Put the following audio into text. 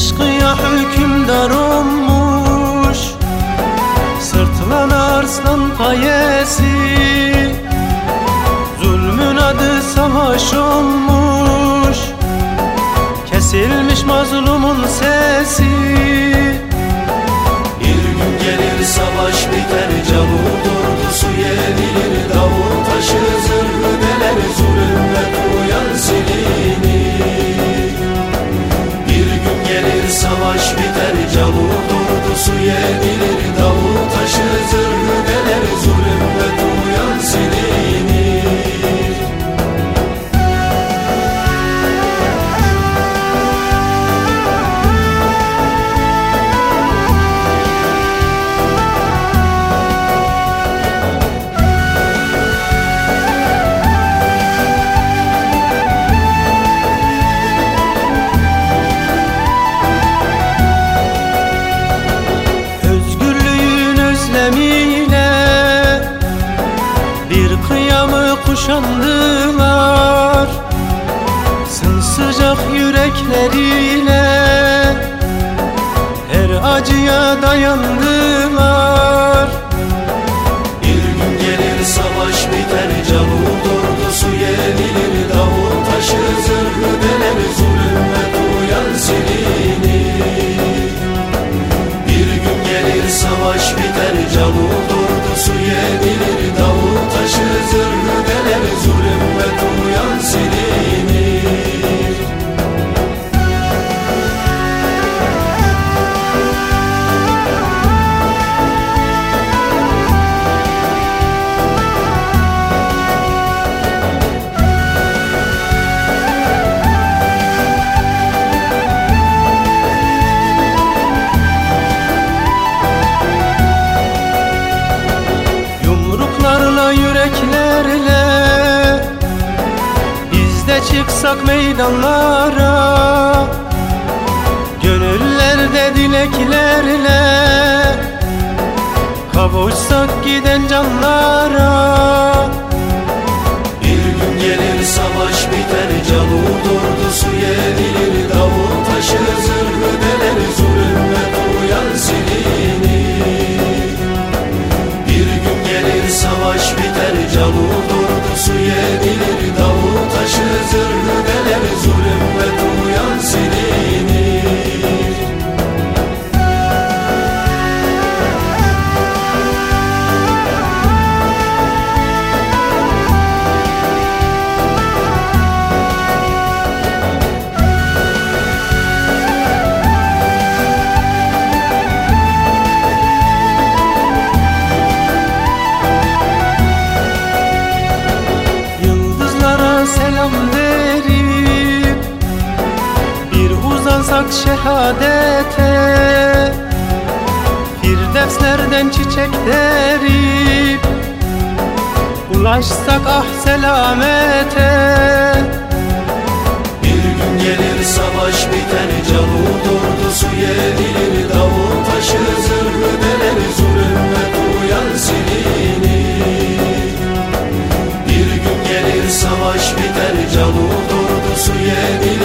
Aşkıya hükümdar olmuş. Sırtlan arslan payesi Zulmün adı savaş olmuş. Kesilmiş mazlumun sesi. Kıyamı kuşandılar Sımsıcak yürekleriyle Her acıya dayandılar yüreklerle Biz de çıksak meydanlara Gönüllerde dileklerle Kavuşsak giden canlara şehadete. Firdevslerden çiçek derip Ulaşsak ah selamete. Bir gün gelir savaş biter Calut ordusu yenilir Davul taşı zırhı deler Zulümmet uyan silini. Bir gün gelir savaş biter Calut ordusu yenilir